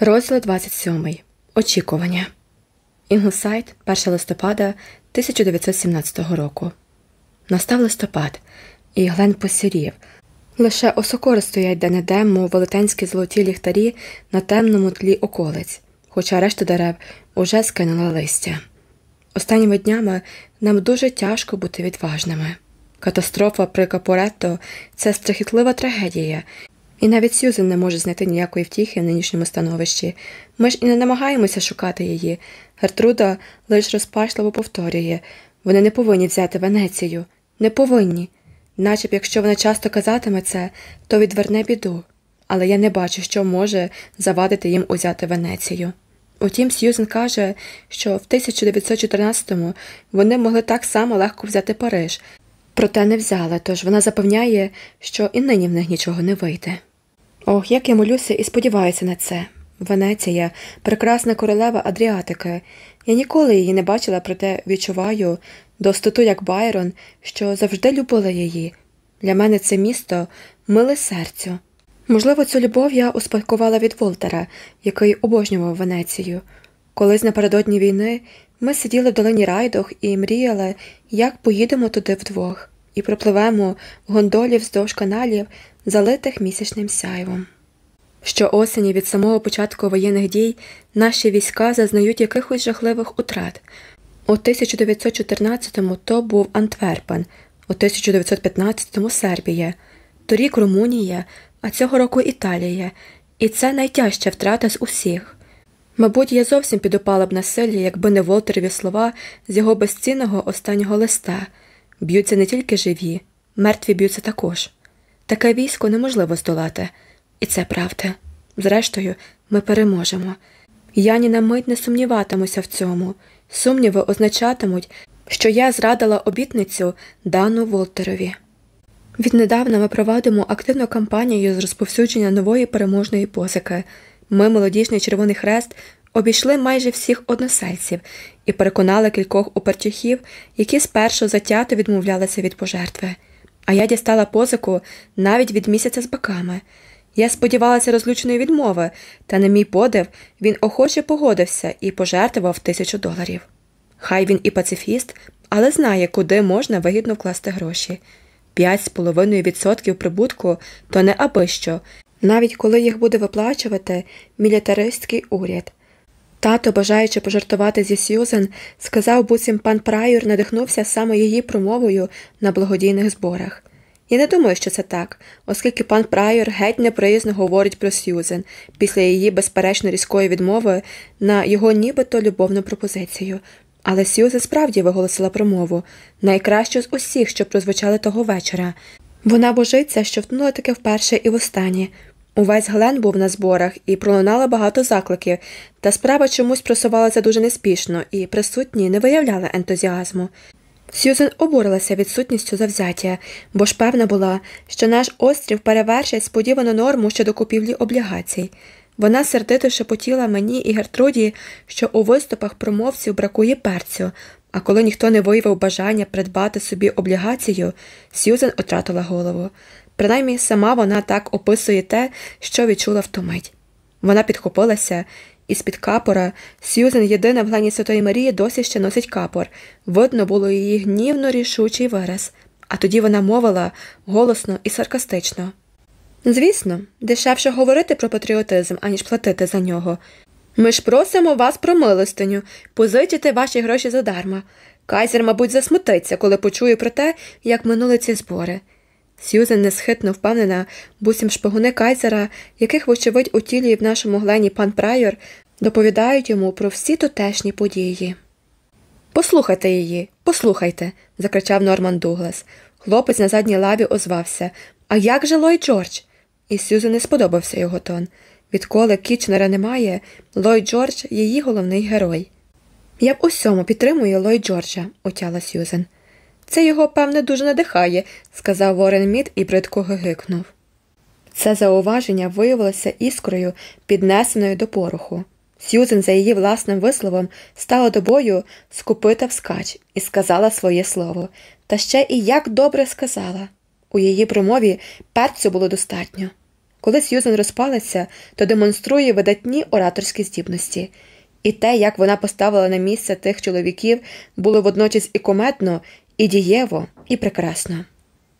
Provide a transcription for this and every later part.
Розділ 27. Очікування. Інглсайд, 1 листопада 1917 року. Настав листопад, і Глен посірів. Лише осокори стоять ще, немов велетенські золоті ліхтарі на темному тлі околиць, хоча решта дерев уже скинула листя. Останніми днями нам дуже тяжко бути відважними. Катастрофа при Капоретто – це страхітлива трагедія, і навіть Сюзен не може знайти ніякої втіхи в нинішньому становищі. Ми ж і не намагаємося шукати її. Гертруда лише розпачливо повторює вони не повинні взяти Венецію, не повинні. Наче б якщо вона часто казатиме це, то відверне біду. Але я не бачу, що може завадити їм узяти Венецію. Утім, Сьюзен каже, що в 1914-му вони могли так само легко взяти Париж, проте не взяли, тож вона запевняє, що і нині в них нічого не вийде. Ох, як я молюся і сподіваюся на це. Венеція, прекрасна королева Адріатики. Я ніколи її не бачила, проте відчуваю достоту, як Байрон, що завжди любила її. Для мене це місто миле серцю. Можливо, цю любов я успадкувала від Волтера, який обожнював Венецію. Колись напередодні війни ми сиділи в долині Райдох і мріяли, як поїдемо туди вдвох, і пропливемо в гондолі вздовж каналів, залитих місячним сяйвом. Що осені від самого початку воєнних дій наші війська зазнають якихось жахливих утрат. У 1914-му то був Антверпен, у 1915-му Сербія, торік Румунія, а цього року Італія, і це найтяжча втрата з усіх. Мабуть, я зовсім підупала б на селі, якби не Волтерові слова з його безцінного останнього листа б'ються не тільки живі, мертві б'ються також. Таке військо неможливо здолати, і це правда. Зрештою, ми переможемо. Я ні на мить не сумніватимуся в цьому. Сумніви означатимуть, що я зрадила обітницю дану Волтерові. Віднедавна ми проводимо активну кампанію з розповсюдження нової переможної позики. Ми, молодіжний Червоний Хрест, обійшли майже всіх односельців і переконали кількох упертюхів, які спершу затято відмовлялися від пожертви. А я дістала позику навіть від місяця з баками. Я сподівалася розлюченої відмови, та на мій подив він охоче погодився і пожертвував тисячу доларів. Хай він і пацифіст, але знає, куди можна вигідно вкласти гроші. П'ять з половиною відсотків прибутку то не аби що, навіть коли їх буде виплачувати мілітаристський уряд. Тато, бажаючи пожартувати зі Сьюзен, сказав, буцім пан Прайор надихнувся саме її промовою на благодійних зборах. Я не думаю, що це так, оскільки пан Прайор геть неприязно говорить про Сьюзен після її безперечно різкої відмови на його нібито любовну пропозицію. Але Сьюзен справді виголосила промову найкращу з усіх, що прозвучали того вечора. Вона божиться, що втнула таке вперше і востаннє. Увесь Глен був на зборах і пролунало багато закликів, та справа чомусь просувалася дуже неспішно, і присутні не виявляли ентузіазму. Сьюзен обурилася відсутністю завзяття, бо ж певна була, що наш острів перевершить сподівану норму щодо купівлі облігацій. Вона сердито шепотіла мені і Гертруді, що у виступах промовців бракує перцю, а коли ніхто не виявив бажання придбати собі облігацію, Сьюзен втратила голову. Принаймні сама вона так описує те, що відчула в ту мить. Вона підхопилася, і з-під капора Сьюзен, єдина в глані Святої Марії, досі ще носить капор. Видно було її гнівно рішучий вираз, а тоді вона мовила голосно і саркастично. Звісно, дешевше говорити про патріотизм, аніж платити за нього. Ми ж просимо вас про милостиню, позичити ваші гроші задарма. Кайзер, мабуть, засмутиться, коли почує про те, як минули ці збори. Сьюзен несхитно впевнена, бусім шпигуни Кайзера, яких, вочевидь, утілює в нашому глені пан Прайор, доповідають йому про всі тутешні події. Послухайте її, послухайте, закричав Норман Дуглас. Хлопець на задній лаві озвався. А як же Лой Джордж? І Сюзен не сподобався його тон. Відколи Кічнера немає, Лой Джордж її головний герой. Я в усьому підтримую Лой Джорджа, отяла Сюзен. Це його, певне, дуже надихає, сказав Ворен Мід і бридко гикнув. Це зауваження виявилося іскрою, піднесеною до пороху. Сьюзен, за її власним висловом, стала до бою скупита вскач і сказала своє слово, та ще і як добре сказала. У її промові перцю було достатньо. Коли Сьюзен розпалася, то демонструє видатні ораторські здібності. І те, як вона поставила на місце тих чоловіків, було водночас і комедно, і дієво, і прекрасно.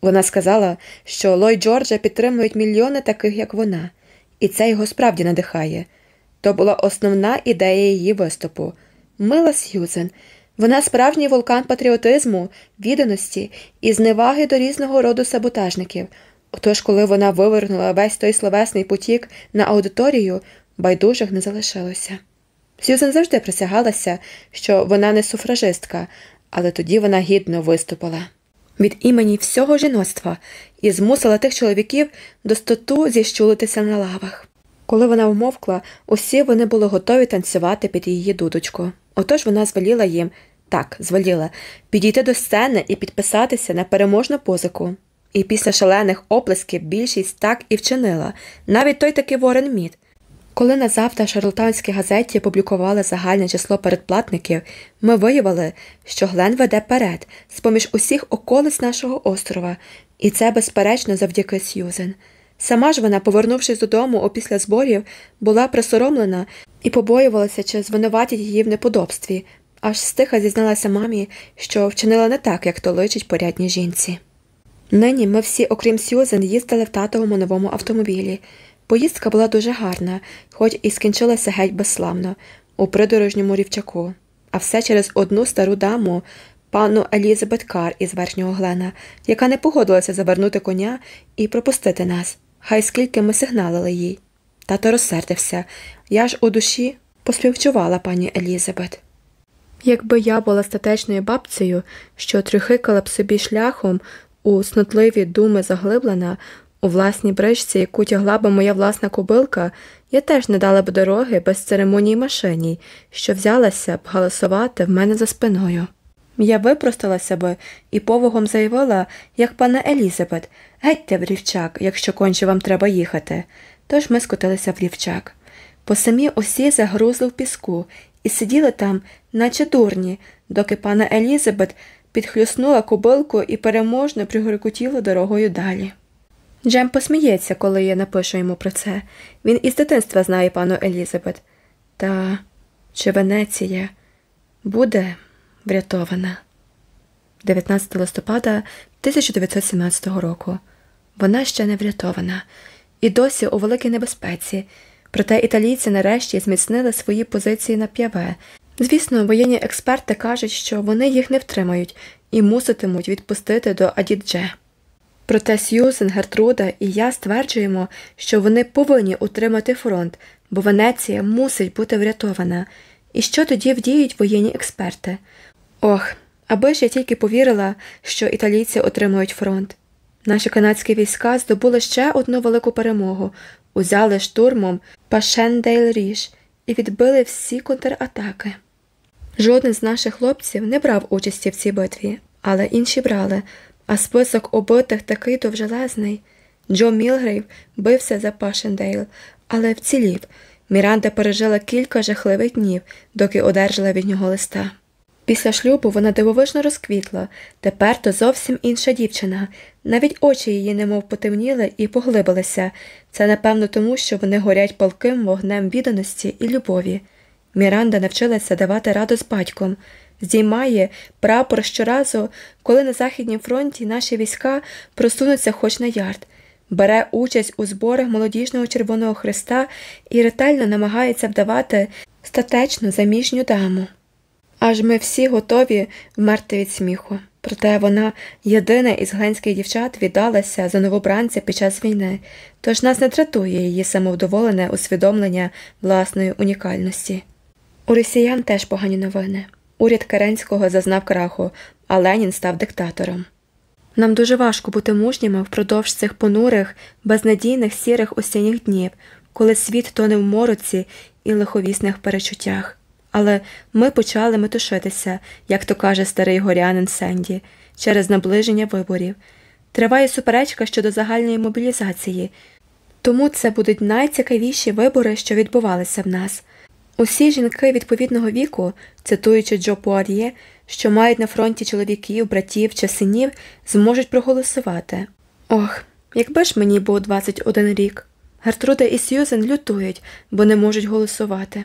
Вона сказала, що Лой Джорджа підтримують мільйони таких, як вона, і це його справді надихає. То була основна ідея її виступу. Мила Сьюзен, вона справжній вулкан патріотизму, відданості і зневаги до різного роду саботажників. Отож, коли вона вивернула весь той словесний потік на аудиторію, байдужих не залишилося. Сьюзен завжди присягалася, що вона не суфражистка, але тоді вона гідно виступила від імені всього жіноцтва і змусила тих чоловіків достоту зіщулитися на лавах. Коли вона вмовкла, усі вони були готові танцювати під її дудочку. Отож вона звеліла їм так, звеліла підійти до сцени і підписатися на переможну позику. І після шалених оплесків більшість так і вчинила, навіть той таки Ворен Мід. Коли на завтра в Шарлотанській газеті опублікували загальне число передплатників, ми виявили, що Глен веде перед з поміж усіх околиць нашого острова, і це, безперечно, завдяки Сьюзен. Сама ж вона, повернувшись додому опісля зборів, була присоромлена і побоювалася, чи звинуватять її в неподобстві, аж стиха зізналася мамі, що вчинила не так, як то личить порядній жінці. Нині ми всі, окрім Сьюзен, їздили в татовому новому автомобілі. Поїздка була дуже гарна, хоч і скінчилася геть безславно, у придорожньому рівчаку, а все через одну стару даму, пану Елізабет Кар із верхнього глена, яка не погодилася завернути коня і пропустити нас. Хай скільки ми сигналили їй. Тато розсердився. Я ж у душі поспівчувала пані Елізабет. Якби я була статечною бабцею, що трюхикала б собі шляхом у снотливі думи заглиблена, у власній бричці, яку тягла би моя власна кобилка, я теж не дала б дороги без церемонії машині, що взялася б галасувати в мене за спиною. Я випросталася би і повагом заявила, як пана Елізабет, гетьте в рівчак, якщо конче вам треба їхати. Тож ми скотилися в рівчак. По самі усі загрузли в піску і сиділи там, наче дурні, доки пана Елізабет підхлюснула кобилку і переможно пригоркотіла дорогою далі. Джем посміється, коли я напишу йому про це. Він із дитинства знає пану Елізабет. Та чи Венеція буде врятована? 19 листопада 1917 року. Вона ще не врятована і досі у великій небезпеці. Проте італійці нарешті зміцнили свої позиції на п'яве. Звісно, воєнні експерти кажуть, що вони їх не втримають і муситимуть відпустити до Адідже. Проте Сьюзен, Гертруда і я стверджуємо, що вони повинні утримати фронт, бо Венеція мусить бути врятована. І що тоді вдіють воєнні експерти? Ох, аби ж я тільки повірила, що італійці отримують фронт. Наші канадські війська здобули ще одну велику перемогу, узяли штурмом Пашендейл Ріж і відбили всі контратаки. Жоден з наших хлопців не брав участі в цій битві, але інші брали, а список убитих такий довжелезний. Джо Мілгрейв бився за Пашендейл, але вцілів. Міранда пережила кілька жахливих днів, доки одержала від нього листа. Після шлюбу вона дивовижно розквітла, тепер то зовсім інша дівчина. Навіть очі її немов потемніли і поглибилися. Це, напевно, тому, що вони горять палким вогнем відданості і любові. Міранда навчилася давати раду з батьком, здіймає прапор щоразу, коли на Західнім фронті наші війська просунуться хоч на ярд, бере участь у зборах молодіжного Червоного Христа і ретельно намагається вдавати статечну заміжню даму. Аж ми всі готові вмерти від сміху. Проте вона єдина із гленських дівчат віддалася за новобранця під час війни, тож нас не тратує її самовдоволене усвідомлення власної унікальності. У росіян теж погані новини. Уряд Керенського зазнав краху, а Ленін став диктатором. Нам дуже важко бути мужніми впродовж цих понурих, безнадійних сірих осінніх днів, коли світ тоне в мороці і лиховісних перечуттях. Але ми почали метушитися, як то каже старий горянин Сенді, через наближення виборів. Триває суперечка щодо загальної мобілізації, тому це будуть найцікавіші вибори, що відбувалися в нас. Усі жінки відповідного віку, цитуючи Джо Пуар'є, що мають на фронті чоловіків, братів чи синів, зможуть проголосувати. Ох, якби ж мені був 21 рік. Гертруда і Сьюзен лютують, бо не можуть голосувати.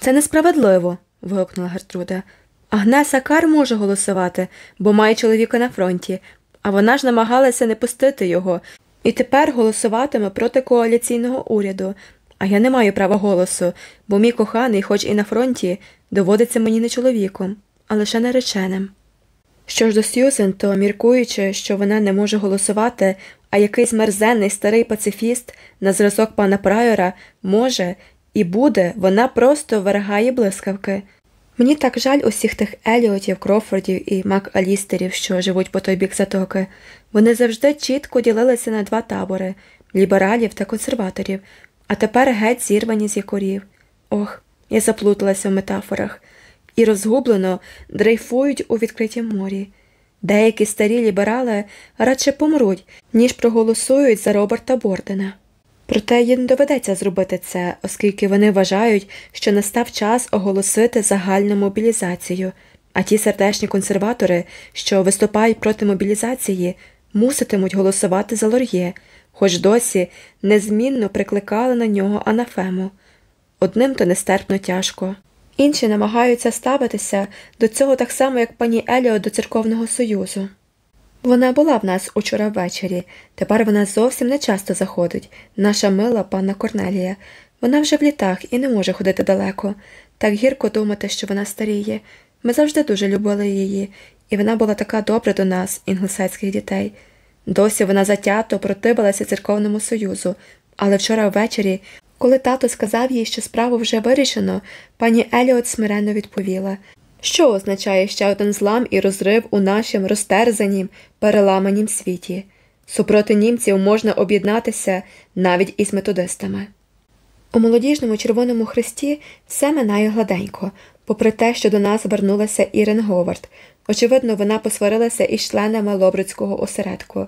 Це несправедливо. вигукнула Гертруда. Агнеса Кар може голосувати, бо має чоловіка на фронті, а вона ж намагалася не пустити його і тепер голосуватиме проти коаліційного уряду. А я не маю права голосу, бо мій коханий, хоч і на фронті, доводиться мені не чоловіком, а лише нареченим. Що ж до Сьюзен, то міркуючи, що вона не може голосувати, а якийсь мерзенний старий пацифіст на зразок пана Прайора може і буде, вона просто вергає блискавки. Мені так жаль усіх тих Еліотів, Крофордів і Мак-Алістерів, що живуть по той бік затоки. Вони завжди чітко ділилися на два табори лібералів та консерваторів, а тепер геть зірвані з якорів. Ох, я заплуталася в метафорах і розгублено дрейфують у відкритім морі. Деякі старі ліберали радше помруть, ніж проголосують за Роберта Бордена. Проте їм доведеться зробити це, оскільки вони вважають, що настав час оголосити загальну мобілізацію, а ті сердечні консерватори, що виступають проти мобілізації, муситимуть голосувати за лор'є, хоч досі незмінно прикликали на нього анафему. Одним то нестерпно тяжко. Інші намагаються ставитися до цього так само, як пані Еліо до церковного союзу. Вона була в нас учора ввечері, тепер вона зовсім не часто заходить, наша мила панна Корнелія. Вона вже в літах і не може ходити далеко. Так гірко думати, що вона старіє. Ми завжди дуже любили її, і вона була така добра до нас, інглесайських дітей. Досі вона затято противилася церковному союзу, але вчора ввечері, коли тато сказав їй, що справу вже вирішено, пані Еліот смиренно відповіла що означає ще один злам і розрив у нашім розтерзанім, переламанім світі? Супроти німців можна об'єднатися навіть із методистами. У молодіжному Червоному хресті все минає гладенько, попри те, що до нас вернулася Ірен Говард. Очевидно, вона посварилася із членами Лобрицького осередку.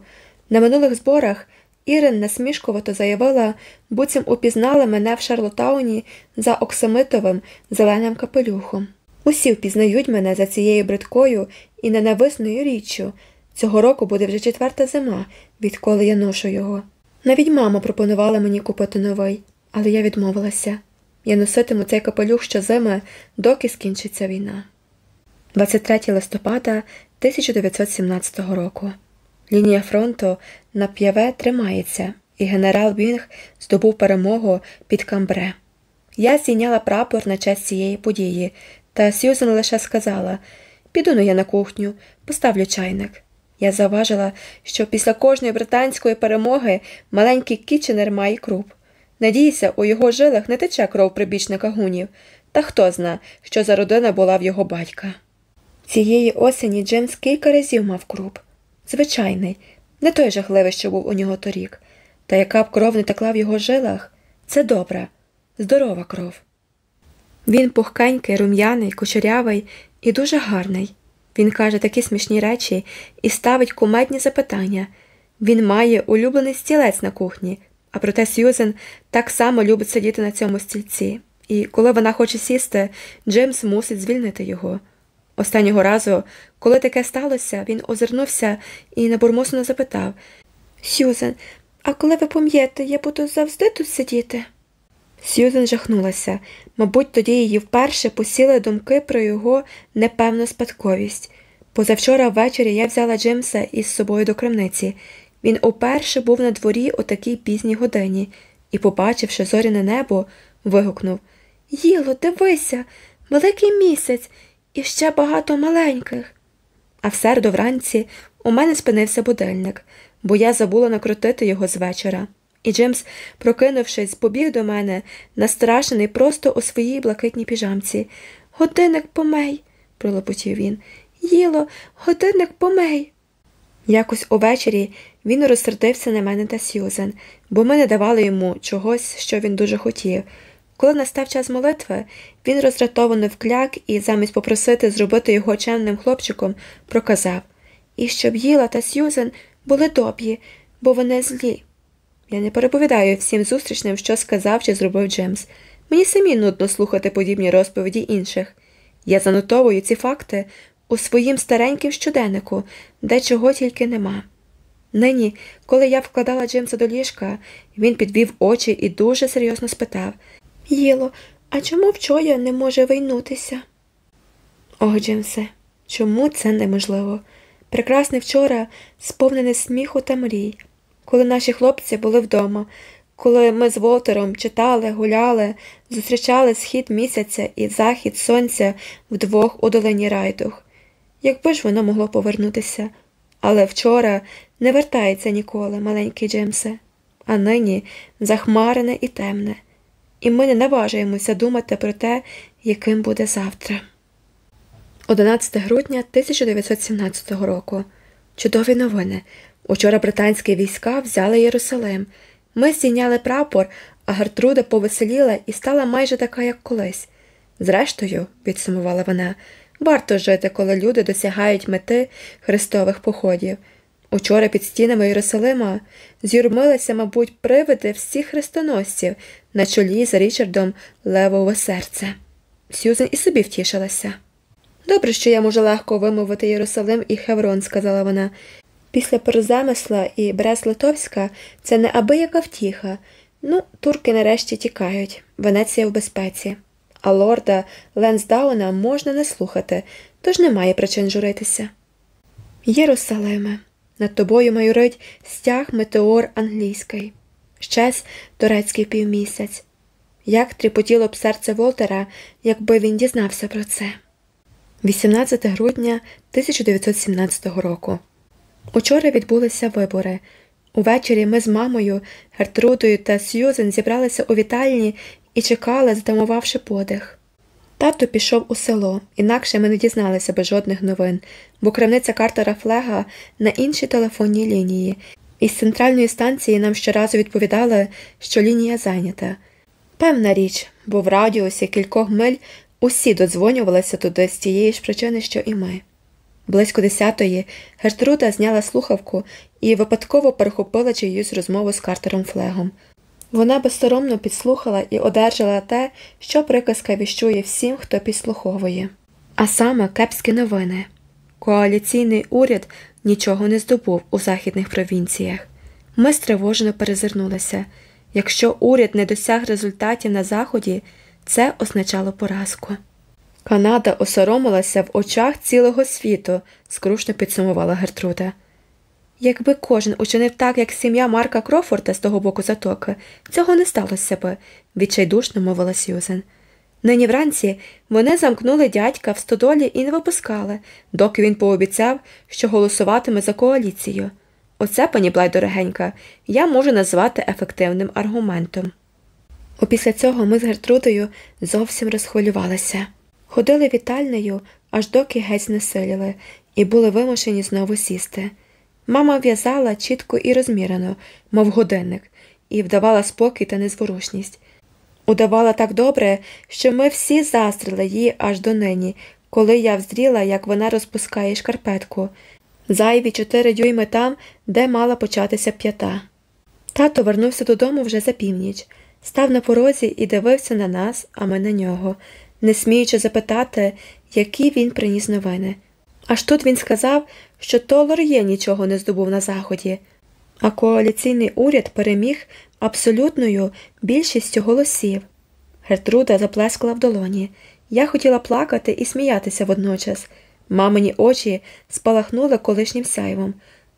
На минулих зборах Ірен насмішкувато заявила, буцім упізнала мене в Шарлотауні за оксамитовим зеленим капелюхом. Усі впізнають мене за цією бридкою і ненависною річчю. Цього року буде вже четверта зима, відколи я ношу його. Навіть мама пропонувала мені купити новий, але я відмовилася. Я носитиму цей капелюх щозими, доки скінчиться війна. 23 листопада 1917 року. Лінія фронту на п'яве тримається, і генерал Бінг здобув перемогу під Камбре. Я зійняла прапор на честь цієї події, та Сьюзен лише сказала Піду ну я на кухню, поставлю чайник. Я заважила, що після кожної британської перемоги маленький Кіченер має круп. Надіюся, у його жилах не тече кров прибічника гунів, та хто зна, що за родина була в його батька. Цієї осені Джеймс кілька разів мав круп. Звичайний, не той жахливий, що був у нього торік. Та яка б кров не текла в його жилах, це добра, здорова кров. Він пухкенький, рум'яний, кучерявий і дуже гарний. Він каже такі смішні речі і ставить кумедні запитання. Він має улюблений стілець на кухні, а проте Сьюзен так само любить сидіти на цьому стільці, і коли вона хоче сісти, Джеймс мусить звільнити його. Останнього разу, коли таке сталося, він озирнувся і набурмосно запитав Сьюзен, а коли ви пом'єте, я буду завжди тут сидіти? Сьюзен жахнулася, мабуть, тоді її вперше посіли думки про його непевну спадковість. Позавчора ввечері я взяла Джимса із собою до крамниці. Він уперше був на дворі о такій пізній годині і, побачивши зоряне небо, вигукнув Їло, дивися, великий місяць і ще багато маленьких. А в середу вранці у мене спинився будильник, бо я забула накрутити його з вечора. І Джимс, прокинувшись, побіг до мене, настрашений просто у своїй блакитній піжамці. Годинник помей, пролопотів він. Їло, годинник помей. Якось увечері він розсердився на мене та Сьюзен, бо ми не давали йому чогось, що він дуже хотів. Коли настав час молитви, він роздратовано вкляк і, замість попросити зробити його чемним хлопчиком, проказав І щоб їла та Сьюзен були добрі, бо вони злі. Я не переповідаю всім зустрічним, що сказав чи зробив Джемс. Мені самі нудно слухати подібні розповіді інших. Я занотовую ці факти у своїм стареньким щоденнику, де чого тільки нема. Нині, коли я вкладала Джимса до ліжка, він підвів очі і дуже серйозно спитав Єло, а чому вчора не може вийнутися? Ох, Джимсе, чому це неможливо? Прекрасне вчора сповнене сміху та мрій, коли наші хлопці були вдома, коли ми з Волтером читали, гуляли, зустрічали схід місяця і захід сонця вдвох у долині райдух. Якби ж воно могло повернутися. Але вчора не вертається ніколи, маленький Джимсе, а нині захмарене і темне, і ми не наважуємося думати про те, яким буде завтра. 11 грудня 1917 року. Чудові новини. Учора британські війська взяли Єрусалим. Ми здійняли прапор, а Гертруда повеселіла і стала майже така, як колись. Зрештою, підсумувала вона, варто жити, коли люди досягають мети хрестових походів. Учора під стінами Єрусалима з'юрмилися, мабуть, привиди всіх хрестоносців на чолі з Річардом Левове серце. Сюзен і собі втішилася. Добре, що я можу легко вимовити Єрусалим і Хеврон, сказала вона. Після Перезамисла і Брест-Литовська це неабияка втіха. Ну, турки нарешті тікають, Венеція в безпеці. А лорда Ленсдауна можна не слухати, тож немає причин журитися. Єрусалиме, над тобою майорить стяг метеор англійський, щез турецький півмісяць. Як тріпотіло б серце Волтера, якби він дізнався про це. 18 грудня 1917 року. Учора відбулися вибори. Увечері ми з мамою, Гертрудою та Сьюзен зібралися у вітальні і чекали, затамувавши подих. Тато пішов у село, інакше ми не дізналися без жодних новин, бо крамниця Картера Флега на іншій телефонній лінії, із центральної станції нам щоразу відповідали, що лінія зайнята. Певна річ, бо в радіусі кількох миль усі додзвонювалися туди з тієї ж причини, що і ми. Близько десятої Гертруда зняла слухавку і випадково перехопила чиюсь розмову з Картером Флегом. Вона безсоромно підслухала і одержала те, що приказка віщує всім, хто підслуховує. А саме кепські новини. Коаліційний уряд нічого не здобув у західних провінціях. Ми стривожено перезирнулися. Якщо уряд не досяг результатів на Заході, це означало поразку. Канада осоромилася в очах цілого світу, скрушно підсумувала Гертруда. Якби кожен учинив так, як сім'я Марка Крофорда з того боку затоки, цього не сталося би, відчайдушно мовила Сьюзен. Нині вранці вони замкнули дядька в стодолі і не випускали, доки він пообіцяв, що голосуватиме за коаліцію. Оце, пані Блай дорогенька, я можу назвати ефективним аргументом. Опісля цього ми з Гертрудою зовсім розхвилювалися. Ходили вітальнею, аж доки геть не і були вимушені знову сісти. Мама в'язала чітко і розмірено, мов годинник, і вдавала спокій та незворушність. Удавала так добре, що ми всі застріли її аж до нині, коли я вздріла, як вона розпускає шкарпетку, зайві чотири дюйми там, де мала початися п'ята. Тато вернувся додому вже за північ, став на порозі і дивився на нас, а ми на нього не сміючи запитати, які він приніс новини. Аж тут він сказав, що то Лор'є нічого не здобув на заході, а коаліційний уряд переміг абсолютною більшістю голосів. Гертруда заплескала в долоні. Я хотіла плакати і сміятися водночас. Мамині очі спалахнули колишнім сяйвом,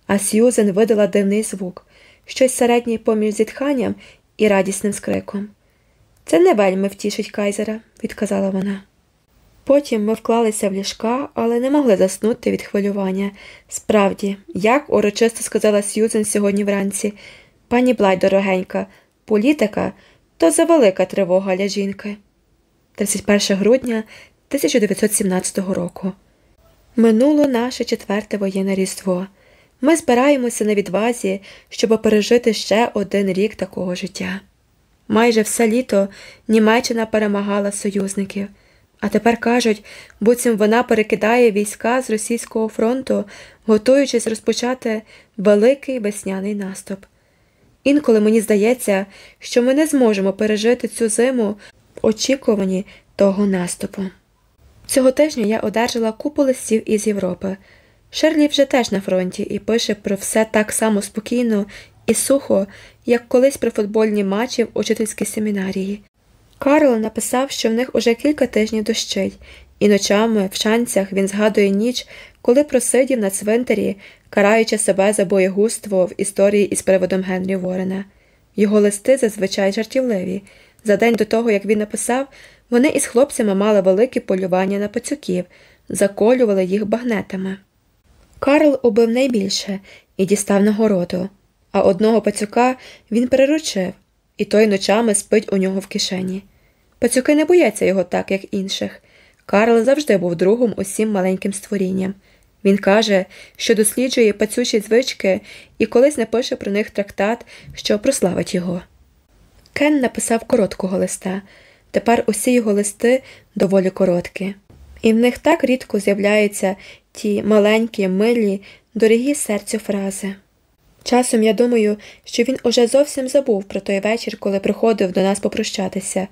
а Сьюзен видала дивний звук, щось середнє поміж зітханням і радісним скриком. Це не вельми втішить Кайзера, відказала вона. Потім ми вклалися в ліжка, але не могли заснути від хвилювання. Справді, як урочисто сказала Сьюзен сьогодні вранці, пані Блай, дорогенька, політика то завелика тривога для жінки. 31 грудня 1917 року. Минуло наше четверте воєнне різдво. Ми збираємося на відвазі, щоб пережити ще один рік такого життя. Майже все літо Німеччина перемагала союзників, а тепер кажуть, буцім вона перекидає війська з російського фронту, готуючись розпочати великий весняний наступ. Інколи мені здається, що ми не зможемо пережити цю зиму в очікуванні того наступу. Цього тижня я одержала купу листів із Європи. Шерлі вже теж на фронті і пише про все так само спокійно і сухо, як колись про футбольні матчі в учительській семінарії. Карл написав, що в них уже кілька тижнів дощить, і ночами в шанцях він згадує ніч, коли просидів на цвинтарі, караючи себе за боєгуство в історії із приводом Генрі Ворена. Його листи зазвичай жартівливі. За день до того, як він написав, вони із хлопцями мали велике полювання на пацюків, заколювали їх багнетами. Карл убив найбільше і дістав нагороду, а одного пацюка він переручив, і той ночами спить у нього в кишені. Пацюки не бояться його так, як інших. Карл завжди був другом усім маленьким створінням. Він каже, що досліджує пацючі звички і колись напише про них трактат, що прославить його. Кен написав короткого листа. Тепер усі його листи доволі короткі, і в них так рідко з'являються ті маленькі, милі, дорогі серцю фрази. Часом я думаю, що він уже зовсім забув про той вечір, коли приходив до нас попрощатися,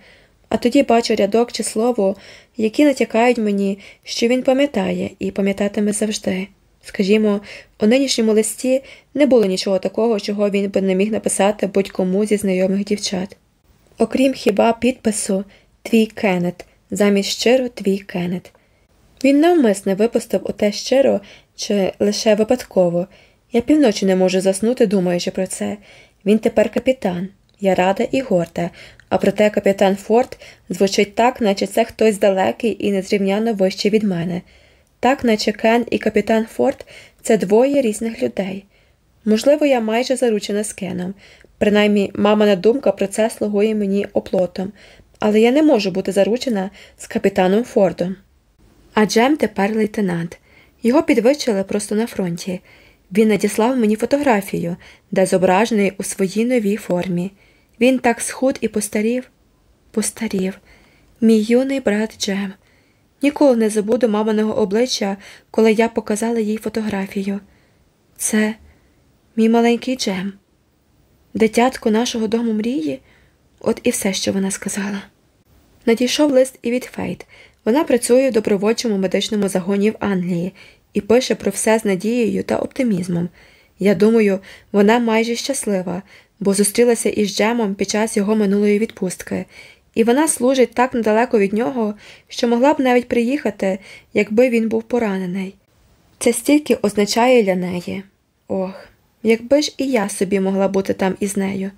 а тоді бачу рядок чи слово, які натякають мені, що він пам'ятає і пам'ятатиме завжди. Скажімо, у нинішньому листі не було нічого такого, чого він би не міг написати будь-кому зі знайомих дівчат. Окрім хіба підпису Твій Кеннет, замість щиро твій Кеннет. Він навмисне випустив оте щиро чи лише випадково. Я півночі не можу заснути, думаючи про це. Він тепер капітан. Я рада і горда, а проте капітан Форд звучить так, наче це хтось далекий і незрівняно вищий від мене. Так, наче Кен і капітан Форд це двоє різних людей. Можливо, я майже заручена з Кеном. Принаймні, мамина думка про це слугує мені оплотом, але я не можу бути заручена з капітаном Фордом. А Джем тепер лейтенант. Його підвищили просто на фронті. Він надіслав мені фотографію, де зображений у своїй новій формі. Він так схуд і постарів. Постарів. Мій юний брат Джем. Ніколи не забуду маминого обличчя, коли я показала їй фотографію. Це мій маленький Джем. Дитятко нашого дому мрії, от і все, що вона сказала. Надійшов лист і від Фейт. Вона працює в добровольчому медичному загоні в Англії і пише про все з надією та оптимізмом. Я думаю, вона майже щаслива, бо зустрілася із Джемом під час його минулої відпустки, і вона служить так недалеко від нього, що могла б навіть приїхати, якби він був поранений. Це стільки означає для неї. Ох, якби ж і я собі могла бути там із нею.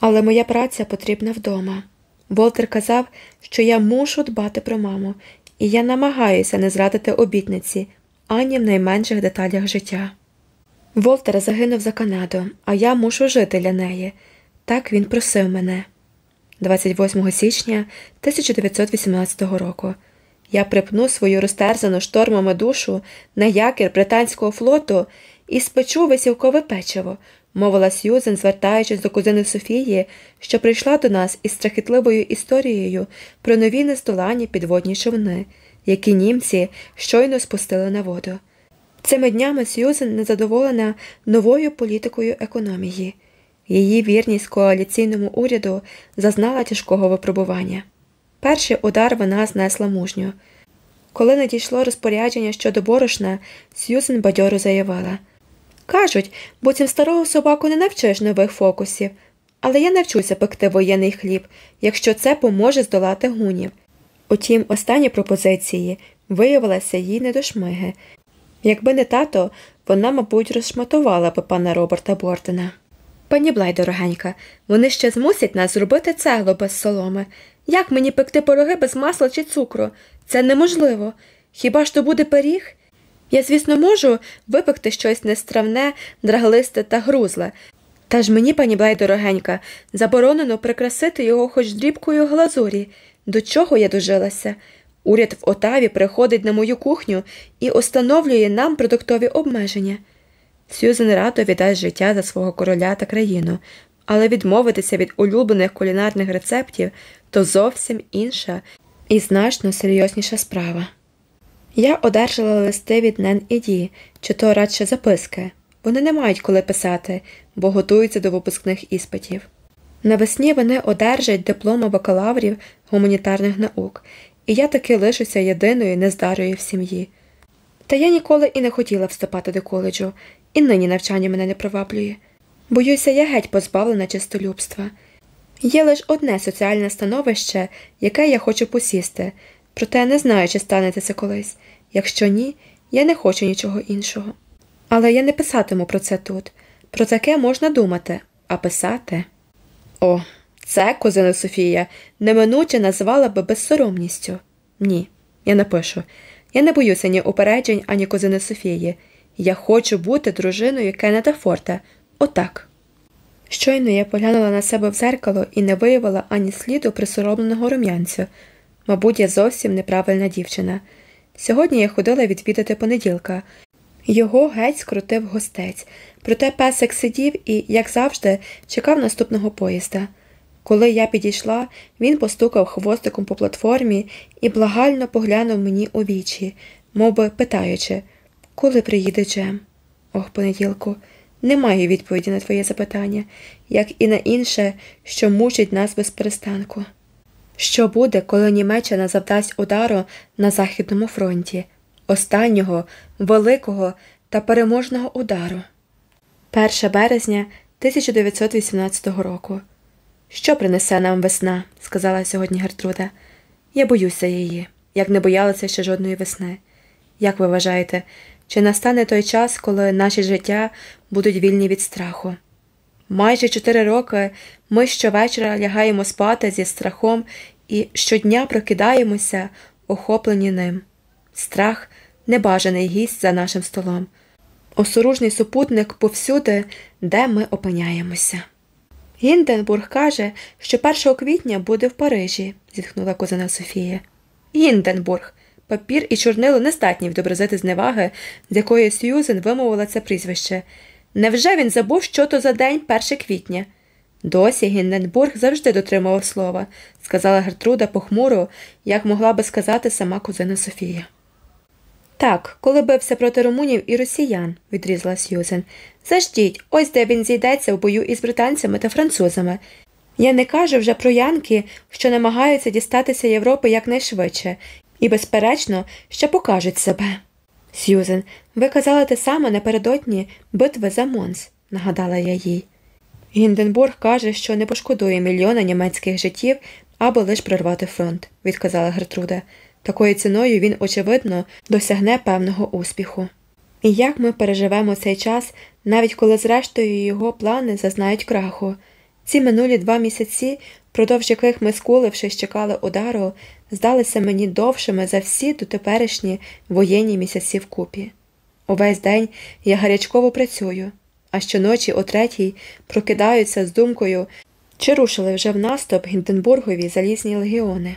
Але моя праця потрібна вдома. Волтер казав, що я мушу дбати про маму, і я намагаюся не зрадити обітниці ані в найменших деталях життя. Волтер загинув за Канаду, а я мушу жити для неї. Так він просив мене. 28 січня 1918 року. Я припну свою розтерзану штормами душу на якір британського флоту і спечу висівкове печиво, мовила Сьюзен, звертаючись до кузини Софії, що прийшла до нас із страхітливою історією про нові нездолані підводні човни, які німці щойно спустили на воду. Цими днями Сьюзен незадоволена новою політикою економії. Її вірність коаліційному уряду зазнала тяжкого випробування. Перший удар вона знесла мужньо. Коли надійшло розпорядження щодо борошна, Сьюзен бадьоро заявила Кажуть, буцім старого собаку не навчиш нових фокусів, але я навчуся пекти воєнний хліб, якщо це поможе здолати гунів. Утім, останні пропозиції виявилися їй не до шмиги. Якби не тато, вона, мабуть, розшматувала б пана Роберта Бортона. Пані Блай, дорогенька, вони ще змусять нас зробити цегло без соломи. Як мені пекти пироги без масла чи цукру? Це неможливо. Хіба ж то буде пиріг? Я, звісно, можу випекти щось нестравне, драглисте та грузле. Та ж мені, пані Блай, дорогенька, заборонено прикрасити його хоч дрібкою глазурі. До чого я дожилася? Уряд в Отаві приходить на мою кухню і установлює нам продуктові обмеження. Сюзен радо віддасть життя за свого короля та країну, але відмовитися від улюблених кулінарних рецептів то зовсім інша і значно серйозніша справа. Я одержала листи від Нен і Ді, чи то радше записки. Вони не мають коли писати, бо готуються до випускних іспитів. Навесні вони одержать дипломи бакалаврів гуманітарних наук, і я таки лишуся єдиною нездарою в сім'ї. Та я ніколи і не хотіла вступати до коледжу, і нині навчання мене не приваблює. Боюся, я геть позбавлена чистолюбства. Є лише одне соціальне становище, яке я хочу посісти, проте не знаю, чи станеться це колись. Якщо ні, я не хочу нічого іншого. Але я не писатиму про це тут. Про таке можна думати, а писати. О, це, кузина Софія, неминуче називала би безсоромністю. Ні, я напишу. Я не боюся ні упереджень, ані кузини Софії. Я хочу бути дружиною Кеннета Форта. Отак. Щойно я поглянула на себе в зеркало і не виявила ані сліду присоромленого рум'янцю. Мабуть, я зовсім неправильна дівчина. Сьогодні я ходила відвідати понеділка. Його геть скрутив гостець, проте песик сидів і, як завжди, чекав наступного поїзда. Коли я підійшла, він постукав хвостиком по платформі і благально поглянув мені у вічі, мов би питаючи, коли приїде Джем? Ох, понеділку, немає відповіді на твоє запитання, як і на інше, що мучить нас без перестанку. Що буде, коли Німеччина завдасть удару на Західному фронті, останнього, великого та переможного удару? 1 березня 1918 року. Що принесе нам весна? сказала сьогодні Гертруда. Я боюся її, як не боялася ще жодної весни. Як ви вважаєте, чи настане той час, коли наші життя будуть вільні від страху? Майже чотири роки ми щовечора лягаємо спати зі страхом і щодня прокидаємося, охоплені ним. Страх небажаний гість за нашим столом, осоружний супутник повсюди, де ми опиняємося. Гінденбург каже, що 1 квітня буде в Парижі, зітхнула кузина Софія. Гінденбург. Папір і чорнило не здатні відобразити зневаги, з якої Сьюзен вимовила це прізвище. Невже він забув, що то за день 1 квітня? Досі Гінденбург завжди дотримував слова, сказала Гертруда похмуро, як могла би сказати сама кузина Софія. Так, коли бився проти румунів і росіян, відрізала Сьюзен. Заждіть, ось де він зійдеться в бою із британцями та французами. Я не кажу вже про янки, що намагаються дістатися Європи якнайшвидше, і, безперечно, ще покажуть себе. Сьюзен, ви казали те саме напередодні битви за Монс, нагадала я їй. Гінденбург каже, що не пошкодує мільйона німецьких життів або лиш прорвати фронт, відказала Гертруда. Такою ціною він, очевидно, досягне певного успіху. І як ми переживемо цей час, навіть коли, зрештою, його плани зазнають краху. Ці минулі два місяці, впродовж яких ми, скулившись, чекали удару, здалися мені довшими за всі дотеперішні воєнні місяці вкупі. Увесь день я гарячково працюю, а щоночі о третій прокидаються з думкою, чи рушили вже в наступ Гінденбургові залізні легіони.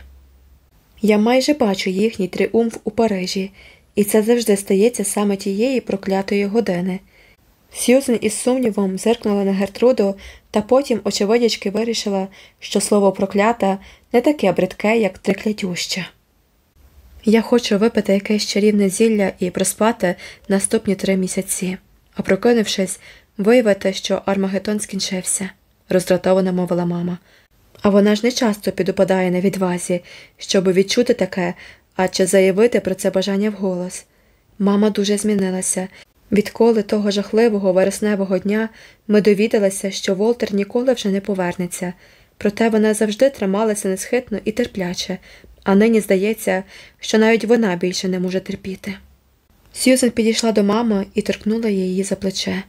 Я майже бачу їхній тріумф у Парижі, і це завжди стається саме тієї проклятої години. Сьюзен із сумнівом зиркнула на Гертруду та потім, очевидячки, вирішила, що слово проклята не таке бридке, як триклятюща. Я хочу випити якесь чарівне зілля і проспати наступні три місяці, а прокинувшись, виявити, що Армагетон скінчився, роздратовано мовила мама. А вона ж не часто підупадає на відвазі, щоб відчути таке, а чи заявити про це бажання вголос. Мама дуже змінилася. Відколи того жахливого вересневого дня ми довідалися, що Волтер ніколи вже не повернеться, проте вона завжди трималася несхитно і терпляче, а нині здається, що навіть вона більше не може терпіти. Сьюзен підійшла до мами і торкнула її за плече.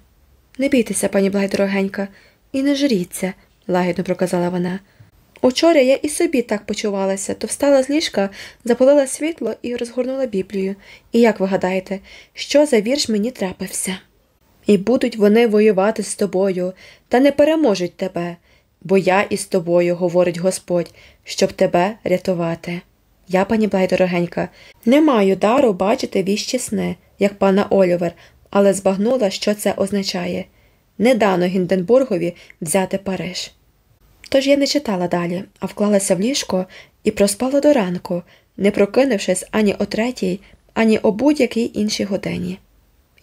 Не бійтеся, пані Блайдорогенька, і не журіться, лагідно проказала вона. Учора я і собі так почувалася, то встала з ліжка, запалила світло і розгорнула Біблію. І як ви гадаєте, що за вірш мені трапився? І будуть вони воювати з тобою, та не переможуть тебе, бо я із тобою, говорить Господь, щоб тебе рятувати. Я, пані Блайдорогенька, не маю дару бачити віщі сни, як пана Олівер, але збагнула, що це означає не дано Гінденбургові взяти Париж. Тож я не читала далі, а вклалася в ліжко і проспала до ранку, не прокинувшись ані о третій, ані о будь-якій іншій годині.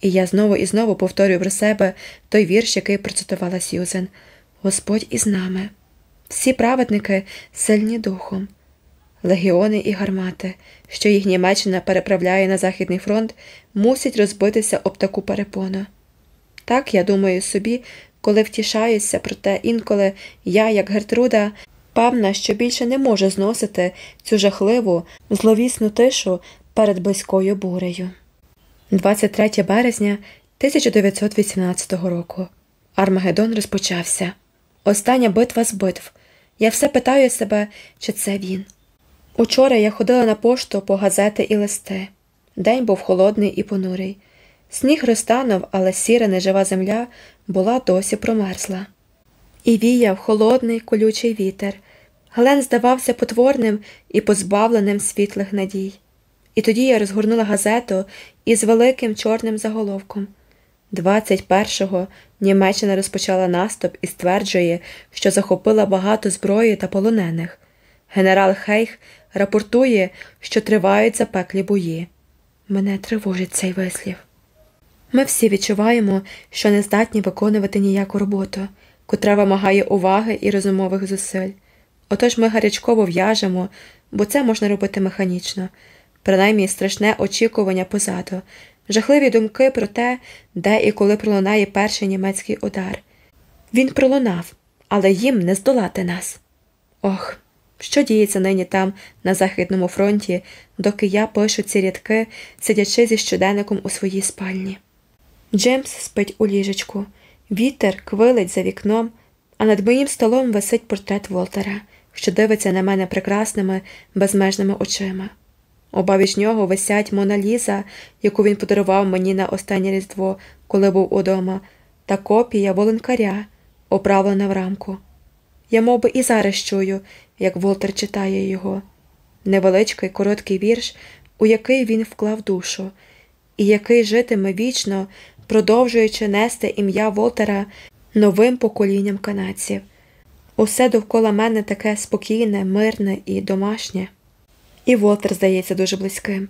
І я знову і знову повторюю про себе той вірш, який процитувала Сьюзен Господь із нами. Всі праведники сильні духом. легіони і гармати, що їх Німеччина переправляє на Західний фронт, мусять розбитися об таку перепону. Так я думаю собі, коли втішаюся, проте інколи я, як Гертруда, певна, що більше не можу зносити цю жахливу, зловісну тишу перед близькою бурею. 23 березня 1918 року. Армагеддон розпочався. Остання битва з битв. Я все питаю себе, чи це він. Учора я ходила на пошту по газети і листи. День був холодний і понурий. Сніг розтанув, але сіра нежива земля була досі промерзла. І віяв холодний колючий вітер. Глен здавався потворним і позбавленим світлих надій. І тоді я розгорнула газету із великим чорним заголовком. 21-го Німеччина розпочала наступ і стверджує, що захопила багато зброї та полонених. Генерал Хейх рапортує, що тривають запеклі бої. Мене тривожить цей вислів. Ми всі відчуваємо, що не здатні виконувати ніяку роботу, котра вимагає уваги і розумових зусиль. Отож ми гарячково в'яжемо, бо це можна робити механічно, принаймні страшне очікування позаду, жахливі думки про те, де і коли пролунає перший німецький удар. Він пролунав, але їм не здолати нас. Ох, що діється нині там, на Західному фронті, доки я пишу ці рядки, сидячи зі щоденником у своїй спальні. Джеймс спить у ліжечку, вітер квилить за вікном, а над моїм столом висить портрет Волтера, що дивиться на мене прекрасними, безмежними очима. Обабіч нього висять Мона Ліза, яку він подарував мені на останнє різдво, коли був удома, та копія волонкаря, оправлена в рамку. Я мов би, і зараз чую, як Волтер читає його невеличкий короткий вірш, у який він вклав душу, і який житиме вічно, продовжуючи нести ім'я Волтера новим поколінням канадців. Усе довкола мене таке спокійне, мирне і домашнє. І Волтер здається дуже близьким.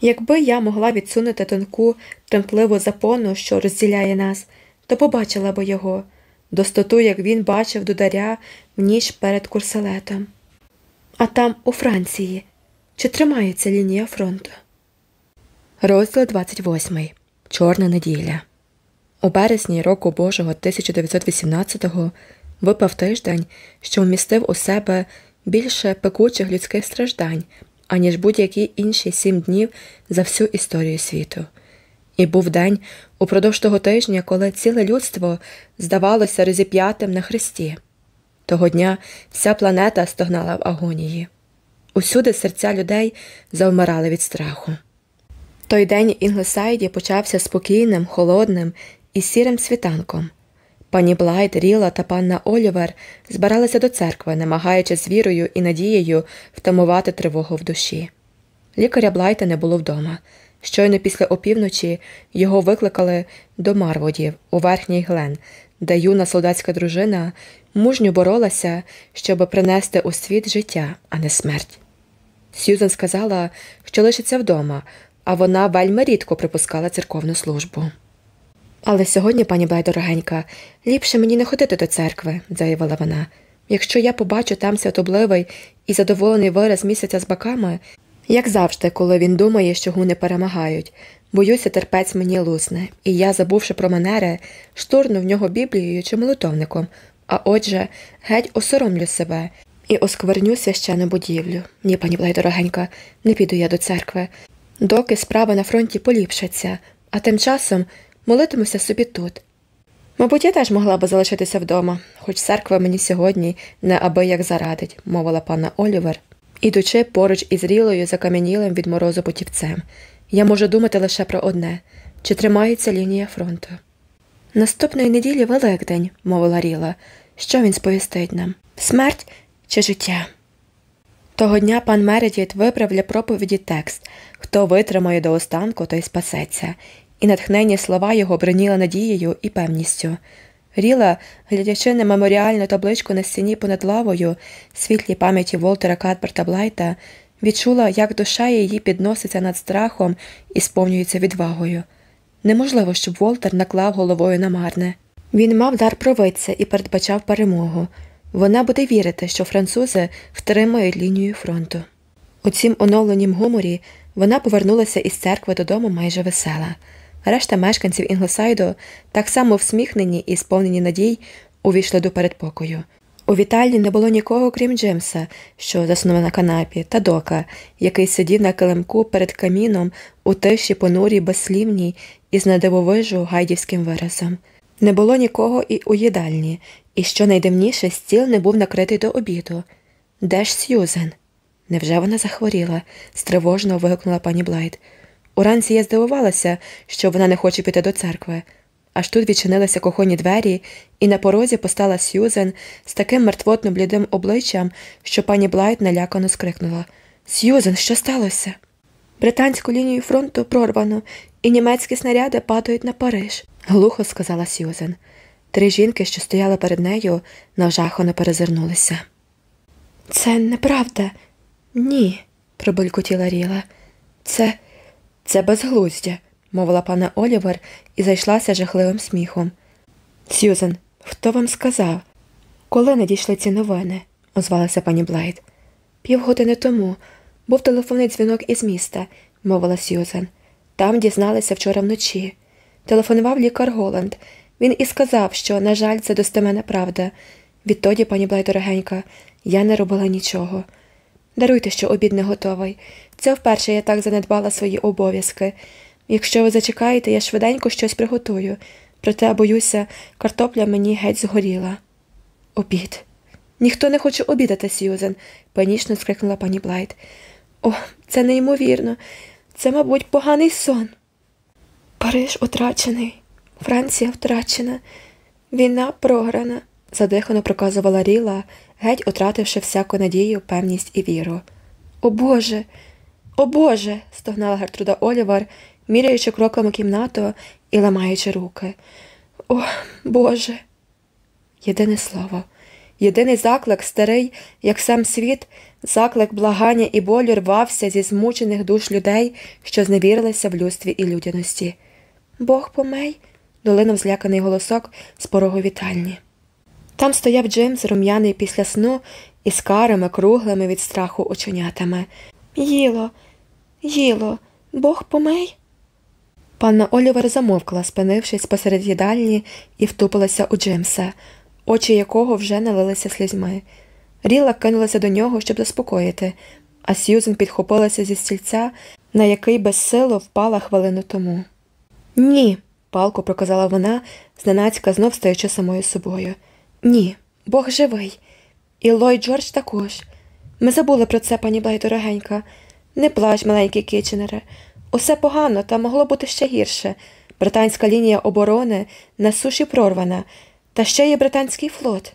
Якби я могла відсунути тонку, тремтливу запону, що розділяє нас, то побачила би його, достоту, як він бачив дударя в ніч перед курсалетом. А там, у Франції, чи тримається лінія фронту? Розділ 28. Чорна неділя. У березні року Божого 1918-го випав тиждень, що вмістив у себе більше пекучих людських страждань, аніж будь-які інші сім днів за всю історію світу. І був день упродовж того тижня, коли ціле людство здавалося розіп'ятим на хресті. Того дня вся планета стогнала в агонії. Усюди серця людей завмирали від страху. Той день Інглесайді почався спокійним, холодним і сірим світанком. Пані Блайт, Рілла та панна Олівер збиралися до церкви, намагаючись з вірою і надією втамувати тривогу в душі. Лікаря Блайта не було вдома. Щойно після опівночі його викликали до Марводів у верхній Глен, де юна солдатська дружина мужньо боролася, щоб принести у світ життя, а не смерть. Сьюзен сказала, що лишиться вдома, а вона вельми рідко пропускала церковну службу. Але сьогодні, пані Блай, дорогенька, ліпше мені не ходити до церкви, заявила вона. Якщо я побачу там святобливий і задоволений вираз місяця з баками, як завжди, коли він думає, що гуни перемагають, боюся, терпець мені лусне, і я, забувши про манери, штурну в нього біблією чи молитовником, а отже, геть осоромлю себе і оскверню священну будівлю. Ні, пані Блай, дорогенька, не піду я до церкви, доки справа на фронті поліпшаться, а тим часом молитимуся собі тут. Мабуть, я теж могла би залишитися вдома, хоч церква мені сьогодні не аби як зарадить, мовила пана Олівер, ідучи поруч із рілою закам'янілим від морозу путівцем. Я можу думати лише про одне чи тримається лінія фронту. Наступної неділі Великдень, мовила Ріла. Що він сповістить нам? Смерть чи життя? Того дня пан Мередіт вибрав для проповіді текст хто витримає до останку, той спасеться, і натхнені слова його броніли надією і певністю. Ріла, глядячи на меморіальну табличку на стіні понад лавою, світлій пам'яті Волтера Кадберта Блайта, відчула, як душа її підноситься над страхом і сповнюється відвагою. Неможливо, щоб Волтер наклав головою на марне. Він мав дар провидця і передбачав перемогу. Вона буде вірити, що французи втримають лінію фронту. У цім оновленім гуморі вона повернулася із церкви додому майже весела. Решта мешканців Інглосайду, так само всміхнені і сповнені надій, увійшли до передпокою. У вітальні не було нікого, крім Джимса, що заснув на канапі, та дока, який сидів на килимку перед каміном у тиші понурій безслівній і з надивовижу гайдівським виразом. Не було нікого і у їдальні, і що найдивніше, стіл не був накритий до обіду. Де ж Сьюзен? Невже вона захворіла? стривожно вигукнула пані Блайт. Уранці я здивувалася, що вона не хоче піти до церкви. Аж тут відчинилися кухонні двері, і на порозі постала Сьюзен з таким мертвотно блідим обличчям, що пані Блайт налякано скрикнула Сьюзен, що сталося? Британську лінію фронту прорвано, і німецькі снаряди падають на Париж, глухо сказала Сьюзен. Три жінки, що стояли перед нею, нажахано перезирнулися. Це неправда. Ні, пробулькотіла Рілла. Це це безглуздя, мовила панна Олівер і зайшлася жахливим сміхом. Сьюзен, хто вам сказав? Коли надійшли ці новини? озвалася пані Блайт. Півгодини тому був телефонний дзвінок із міста, мовила Сьюзен. Там дізналися вчора вночі. Телефонував лікар Голланд. Він і сказав, що, на жаль, це достеменна правда. Відтоді, пані Блайт дорогенька, я не робила нічого. Даруйте, що обід не готовий. Це вперше я так занедбала свої обов'язки. Якщо ви зачекаєте, я швиденько щось приготую, проте, боюся, картопля мені геть згоріла. Обід. Ніхто не хоче обідати, Сьюзен, панічно скрикнула пані Блайт. О, це неймовірно. Це, мабуть, поганий сон. Париж утрачений, Франція втрачена, війна програна, задихано проказувала Рілла, геть утративши всяку надію, певність і віру. О Боже, о Боже. стогнала Гертруда Олівер, міряючи кроками кімнату і ламаючи руки. О Боже. Єдине слово, єдиний заклик старий, як сам світ, заклик благання і болю рвався зі змучених душ людей, що зневірилися в людстві і людяності. Бог помей, долинув зляканий голосок з порогу вітальні. Там стояв Джимс, рум'яний після сну, із карими, круглими від страху оченятами. Їло, їло, Бог помей. Панна Олівер замовкла, спинившись посеред їдальні, і втупилася у Джимса, очі якого вже налилися слізьми. Ріла кинулася до нього, щоб заспокоїти, а Сьюзен підхопилася зі стільця, на який безсило впала хвилину тому. Ні, палко проказала вона, зненацька знов стаючи самою собою. Ні, Бог живий. І Лой Джордж також. Ми забули про це, пані Блай, дорогенька. Не плач, маленький Кіченере. Усе погано, та могло бути ще гірше. Британська лінія оборони на суші прорвана, та ще є британський флот.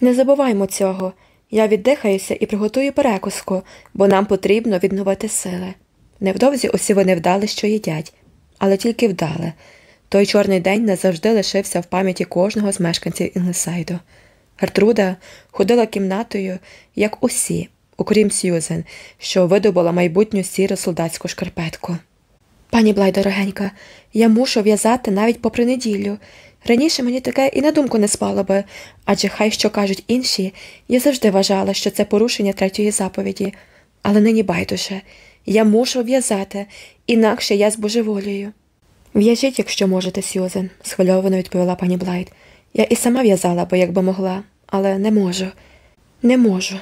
Не забуваймо цього. Я віддихаюся і приготую перекуску, бо нам потрібно відновити сили. Невдовзі усі вони вдали, що їдять, але тільки вдали. Той чорний день назавжди лишився в пам'яті кожного з мешканців Інглесайду. Гертруда ходила кімнатою, як усі, окрім Сьюзен, що видобула майбутню сіру солдатську шкарпетку. Пані Блайт, дорогенька, я мушу в'язати навіть попри неділю. Раніше мені таке і на думку не спало би, адже хай що кажуть інші, я завжди вважала, що це порушення третьої заповіді, але нині байдуже я мушу в'язати, інакше я збожеволюю. В'яжіть, якщо можете, Сьюзен, схвильовано відповіла пані Блайт. Я і сама в'язала би, якби могла, але не можу, не можу.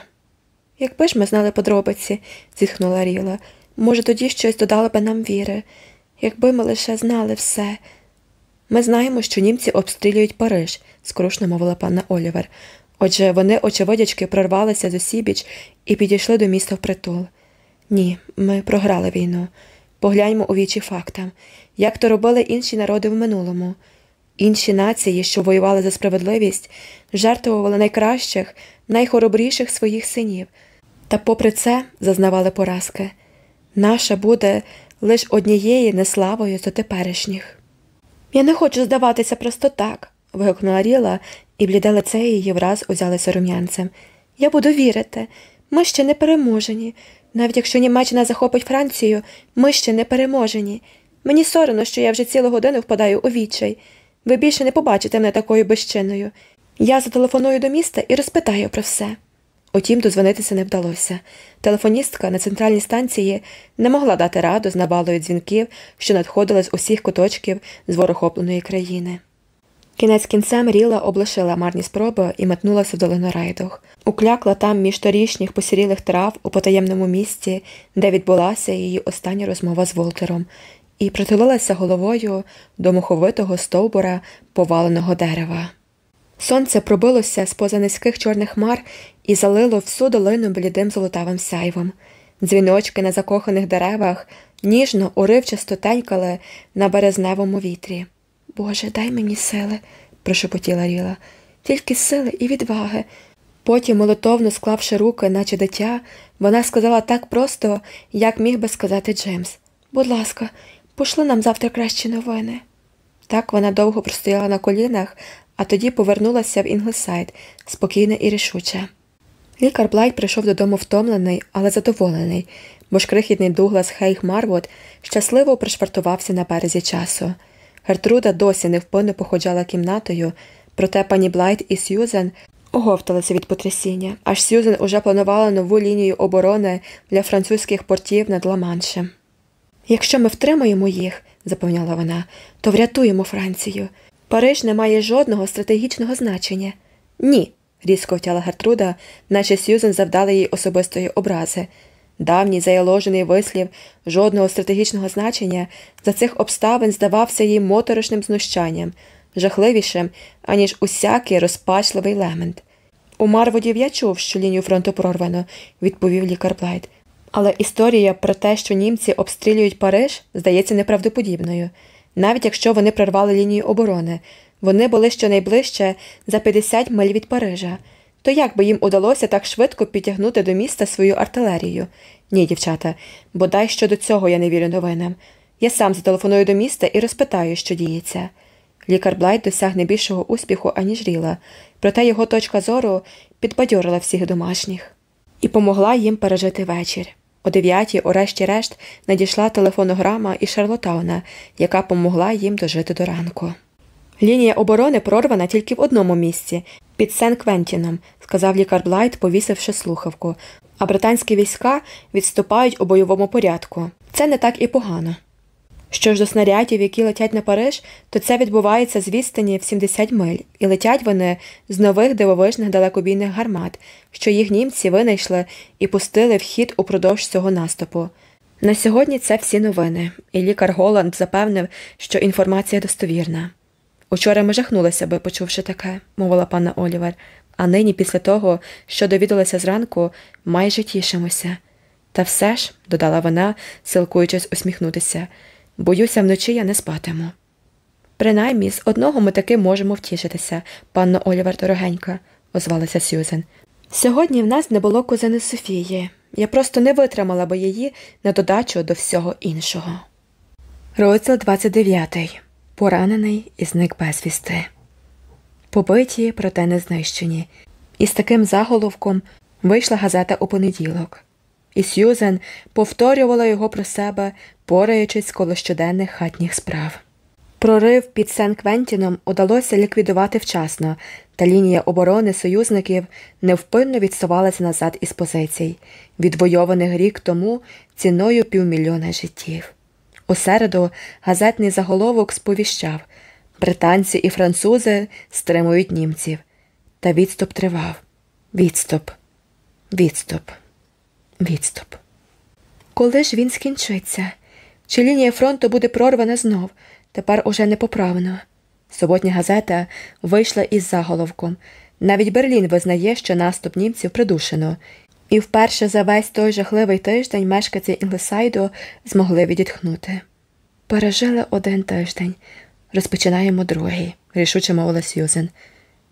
Якби ж ми знали подробиці, зітхнула Ріла, може, тоді щось додало би нам віри, якби ми лише знали все. Ми знаємо, що німці обстрілюють Париж, скрушно мовила панна Олівер. Отже, вони, очевидячки, прорвалися з осібіч і підійшли до міста впритул. Ні, ми програли війну. Погляньмо у вічі фактам, як то робили інші народи в минулому. Інші нації, що воювали за справедливість, жертвували найкращих, найхоробріших своїх синів, та, попри це, зазнавали поразки. Наша буде лише однієї неславою за теперішніх. Я не хочу здаватися просто так. вигукнула Ріла, і бліде лице її враз узялося рум'янцем. Я буду вірити, ми ще не переможені. Навіть якщо Німеччина захопить Францію, ми ще не переможені. Мені соромно, що я вже цілу годину впадаю у відчай. Ви більше не побачите мене такою безчинною. Я зателефоную до міста і розпитаю про все. Утім, дозвонитися не вдалося. Телефоністка на центральній станції не могла дати раду з навалою дзвінків, що надходили з усіх куточків з ворохопленої країни. Кінець кінцем Ріла облишила марні спроби і метнулася в долину райдух. Уклякла там між торішніх посірілих трав у потаємному місці, де відбулася її остання розмова з Волтером, і притулилася головою до муховитого стовбура поваленого дерева. Сонце пробилося з поза низьких чорних хмар і залило всю долину блідим золотавим сяйвом. Дзвіночки на закоханих деревах ніжно, уривчасто тенькали на березневому вітрі. Боже, дай мені сили, прошепотіла Ріла, тільки сили і відваги. Потім, молитовно склавши руки, наче дитя, вона сказала так просто, як міг би сказати Джеймс. Будь ласка, пошли нам завтра кращі новини. Так вона довго простояла на колінах, а тоді повернулася в Інглсайд, спокійна і рішуча. Лікар Блайт прийшов додому втомлений, але задоволений, бо ж крихітний Дуглас Хейг Марвуд щасливо пришвартувався на березі часу. Гертруда досі невпинно походжала кімнатою, проте пані Блайт і Сьюзен оговталися від потрясіння, аж Сьюзен уже планувала нову лінію оборони для французьких портів над Ла-Маншем. Якщо ми втримаємо їх, запевняла вона, то врятуємо Францію. Париж не має жодного стратегічного значення. Ні, різко втяла Гертруда, наче Сьюзен завдала їй особистої образи. Давній заяложений вислів жодного стратегічного значення за цих обставин здавався їй моторошним знущанням, жахливішим, аніж усякий розпачливий лемент. У Марводів я чув, що лінію фронту прорвано, відповів лікар Блайт. Але історія про те, що німці обстрілюють Париж, здається неправдоподібною. Навіть якщо вони прорвали лінію оборони, вони були щонайближче за 50 миль від Парижа. То як би їм удалося так швидко підтягнути до міста свою артилерію? Ні, дівчата, бодай щодо цього я не вірю новинам. Я сам зателефоную до міста і розпитаю, що діється. Лікар Блайт досяг не більшого успіху, аніж Рілла, проте його точка зору підбадьорила всіх домашніх і помогла їм пережити вечір. О дев'ятій, урешті-решт, надійшла телефонограма із Шарлоттауна, яка помогла їм дожити до ранку. Лінія оборони прорвана тільки в одному місці під Сен Квентіном, сказав лікар Блайт, повісивши слухавку, а британські війська відступають у бойовому порядку. Це не так і погано. Що ж до снарядів, які летять на Париж, то це відбувається з відстані в 70 миль, і летять вони з нових дивовижних далекобійних гармат, що їх німці винайшли і пустили в хід упродовж цього наступу. На сьогодні це всі новини, і лікар Голланд запевнив, що інформація достовірна. Учора ми жахнулися би, почувши таке, мовила пана Олівер, а нині, після того, що довідалися зранку, майже тішимося. Та все ж, додала вона, силкуючись усміхнутися, боюся, вночі я не спатиму. Принаймні, з одного ми таки можемо втішитися, панно Олівер дорогенька, озвалася Сюзен. Сьогодні в нас не було кузини Софії. Я просто не витримала би її на додачу до всього іншого. Розділ 29 поранений і зник безвісти. Побиті, проте не знищені, і з таким заголовком вийшла газета у понеділок, і Сьюзен повторювала його про себе, пораючись коло щоденних хатніх справ. Прорив під Сен Квентіном удалося ліквідувати вчасно, та лінія оборони союзників невпинно відсувалася назад із позицій, відвойованих рік тому ціною півмільйона життів. У середу газетний заголовок сповіщав британці і французи стримують німців. Та відступ тривав. Відступ, відступ, відступ. Коли ж він скінчиться? Чи лінія фронту буде прорвана знов, тепер уже непоправно? Суботня газета вийшла із заголовком. Навіть Берлін визнає, що наступ німців придушено, і вперше за весь той жахливий тиждень мешканці Інглесайду змогли відітхнути. Пережили один тиждень, розпочинаємо другий, рішуче мовила Сьюзен.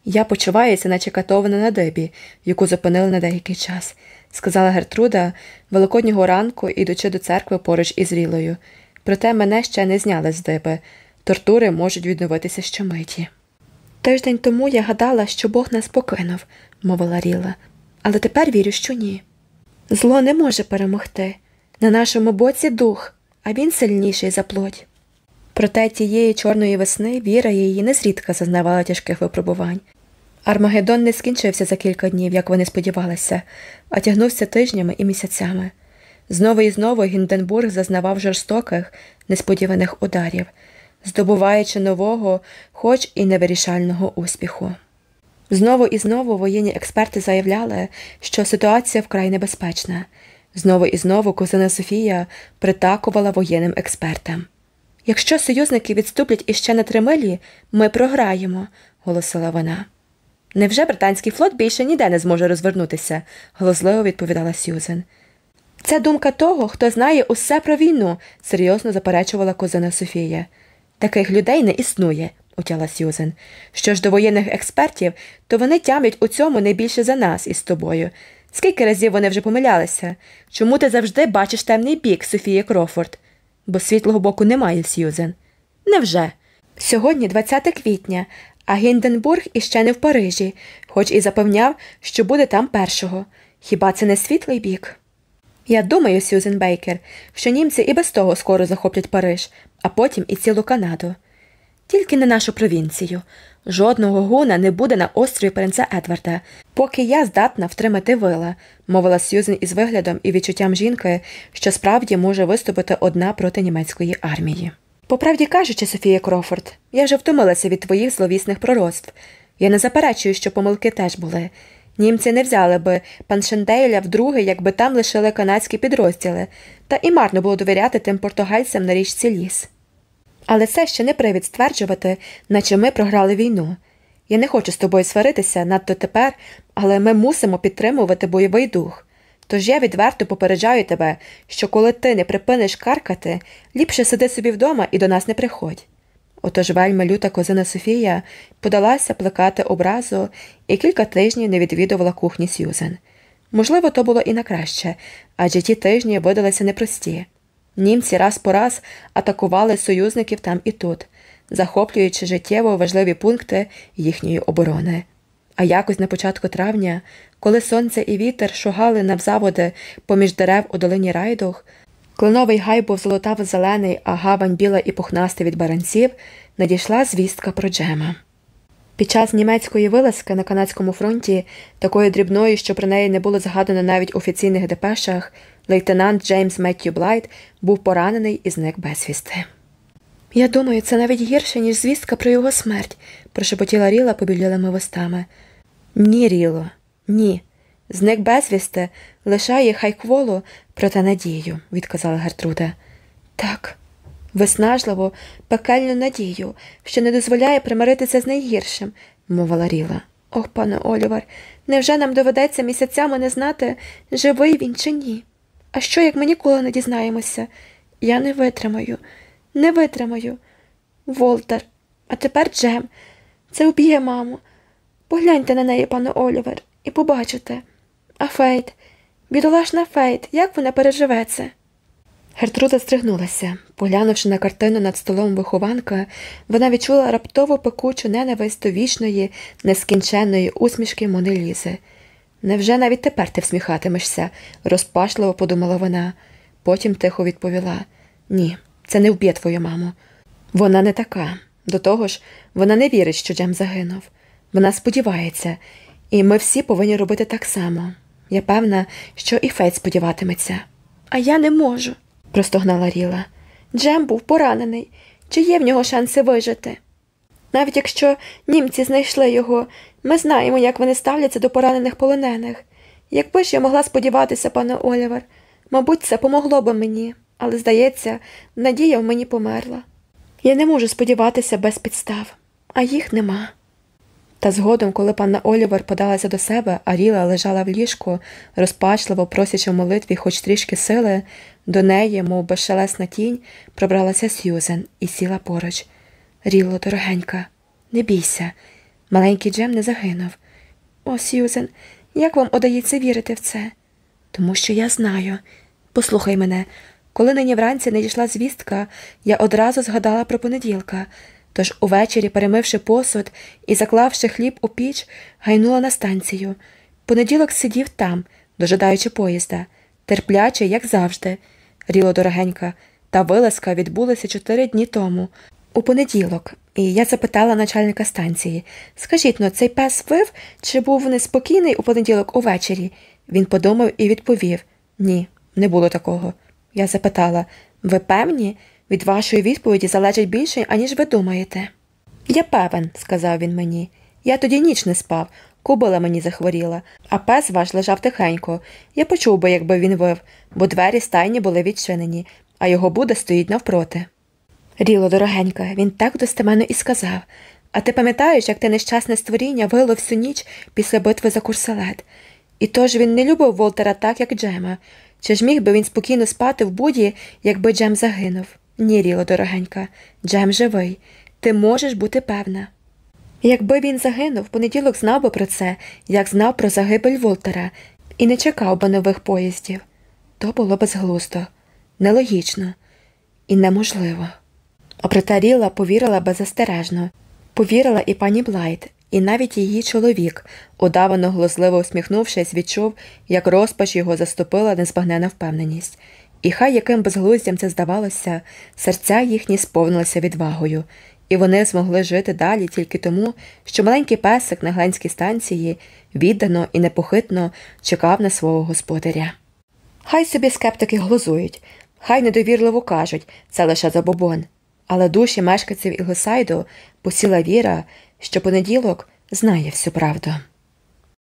Я почуваюся, наче катована на дибі, яку зупинили на деякий час, сказала Гертруда великоднього ранку, ідучи до церкви поруч із Рілою. Проте мене ще не зняли з диби. Тортури можуть відновитися щомиті. Тиждень тому я гадала, що Бог нас покинув, мовила Ріла, але тепер вірю, що ні. Зло не може перемогти. На нашому боці дух, а він сильніший за плоть. Проте тієї чорної весни віра її незрідка зазнавала тяжких випробувань. Армагеддон не скінчився за кілька днів, як вони сподівалися, а тягнувся тижнями і місяцями. Знову і знову Гінденбург зазнавав жорстоких, несподіваних ударів, здобуваючи нового, хоч і невирішального успіху. Знову і знову воєнні експерти заявляли, що ситуація вкрай небезпечна. Знову і знову кузина Софія притакувала воєнним експертам. Якщо союзники відступлять іще на три милі, ми програємо, голосила вона. Невже британський флот більше ніде не зможе розвернутися? глузливо відповідала Сьюзен. Це думка того, хто знає усе про війну, серйозно заперечувала кузина Софія. Таких людей не існує, утяла Сьюзен. Що ж до воєнних експертів, то вони тямлять у цьому не більше за нас із тобою. Скільки разів вони вже помилялися? Чому ти завжди бачиш темний бік, Софія Крофорд? Бо світлого боку немає, Сьюзен. Невже? Сьогодні 20 квітня, а Гінденбург іще не в Парижі, хоч і запевняв, що буде там першого. Хіба це не світлий бік? Я думаю, Сьюзен Бейкер, що німці і без того скоро захоплять Париж, а потім і цілу Канаду. Тільки не нашу провінцію. Жодного гуна не буде на острові принца Едварда, поки я здатна втримати вила, мовила Сьюзен із виглядом і відчуттям жінки, що справді може виступити одна проти німецької армії. По правді кажучи, Софія Крофорд, я вже втомилася від твоїх зловісних пророцтв. Я не заперечую, що помилки теж були. Німці не взяли би Паншендейля вдруге, якби там лишили канадські підрозділи, та і марно було довіряти тим португальцям на річці ліс. Але це ще не привід стверджувати, наче ми програли війну. Я не хочу з тобою сваритися надто тепер, але ми мусимо підтримувати бойовий дух. Тож я відверто попереджаю тебе, що коли ти не припиниш каркати, ліпше сиди собі вдома і до нас не приходь. Отож вельми люта козина Софія подалася плекати образу і кілька тижнів не відвідувала кухні Сьюзен. Можливо, то було і на краще, адже ті тижні видалися непрості. Німці раз по раз атакували союзників там і тут, захоплюючи життєво важливі пункти їхньої оборони. А якось на початку травня, коли сонце і вітер шугали навзаводи поміж дерев у долині райдух, Кленовий гай був золотаво зелений, а гавань біла і пухнаста від баранців, надійшла звістка про Джема. Під час німецької вилазки на канадському фронті, такої дрібної, що про неї не було згадано навіть в офіційних депешах, лейтенант Джеймс Меттью Блайт був поранений і зник безвісти. Я думаю, це навіть гірше, ніж звістка про його смерть, прошепотіла Ріла побілілими вустами. Ні, Ріло, ні. Зник безвісти лишає хайкволу, проте надію, відказала Гертруда. Так, виснажливо, пекельну надію, що не дозволяє примиритися з найгіршим, мовила Ріла. Ох, пане Олівер, невже нам доведеться місяцями не знати, живий він чи ні? А що, як ми ніколи не дізнаємося? Я не витримаю, не витримаю. Волтер, а тепер Джем. Це уб'є маму. Погляньте на неї, пане Олівер, і побачите. А Фейт, бідолашна Фейт, як вона переживе це? Гертруда здригнулася. Поглянувши на картину над столом вихованки, вона відчула раптово пекучу ненависть до вічної, нескінченної усмішки Мони Лізи. Невже навіть тепер ти всміхатимешся? розпачливо подумала вона. Потім тихо відповіла Ні, це не вб'є твою маму. Вона не така. До того ж, вона не вірить, що Джем загинув. Вона сподівається, і ми всі повинні робити так само. Я певна, що і Фейт сподіватиметься. А я не можу, простогнала Ріла. Джем був поранений. Чи є в нього шанси вижити? Навіть якщо німці знайшли його, ми знаємо, як вони ставляться до поранених полонених. Якби ж я могла сподіватися, пане Олівер, мабуть, це помогло би мені, але, здається, надія в мені померла. Я не можу сподіватися без підстав, а їх нема. Та згодом, коли панна Олівер подалася до себе, а Ріла лежала в ліжку, розпачливо просячи в молитві хоч трішки сили, до неї, мов безшелесна тінь, пробралася Сьюзен і сіла поруч. Ріло, дорогенька, не бійся. Маленький Джем не загинув. О, Сьюзен, як вам удається вірити в це? Тому що я знаю. Послухай мене, коли нині вранці не дійшла звістка, я одразу згадала про понеділка. Тож увечері, перемивши посуд і заклавши хліб у піч, гайнула на станцію. Понеділок сидів там, дожидаючи поїзда, терпляче, як завжди. Ріло дорогенька, та вилазка відбулася чотири дні тому. У понеділок І я запитала начальника станції Скажіть ну, цей пес вив чи був неспокійний у понеділок увечері? Він подумав і відповів Ні, не було такого. Я запитала Ви певні? Від вашої відповіді залежить більше, аніж ви думаєте. Я певен, сказав він мені. Я тоді ніч не спав, кубила мені захворіла, а пес ваш лежав тихенько. Я почув би, якби він вив, бо двері стайні були відчинені, а його буда стоїть навпроти. Ріло, дорогенька, він так достеменно і сказав. А ти пам'ятаєш, як те нещасне створіння вило всю ніч після битви за курсалет? І тож він не любив Волтера так, як Джема. Чи ж міг би він спокійно спати в буді, якби Джем загинув? Ні, Ріло, дорогенька, Джем живий. Ти можеш бути певна. Якби він загинув, понеділок знав би про це, як знав про загибель Волтера, і не чекав би нових поїздів. То було безглуздо, нелогічно і неможливо. А повірила беззастережно, повірила і пані Блайт, і навіть її чоловік, удавано глузливо усміхнувшись, відчув, як розпач його заступила незбагнена впевненість. І хай яким безглуздям це здавалося, серця їхні сповнилися відвагою, і вони змогли жити далі тільки тому, що маленький песик на гленській станції віддано і непохитно чекав на свого господаря. Хай собі скептики глузують, хай недовірливо кажуть це лише забобон, але душі мешканців Ігосайду посіла віра, що понеділок знає всю правду.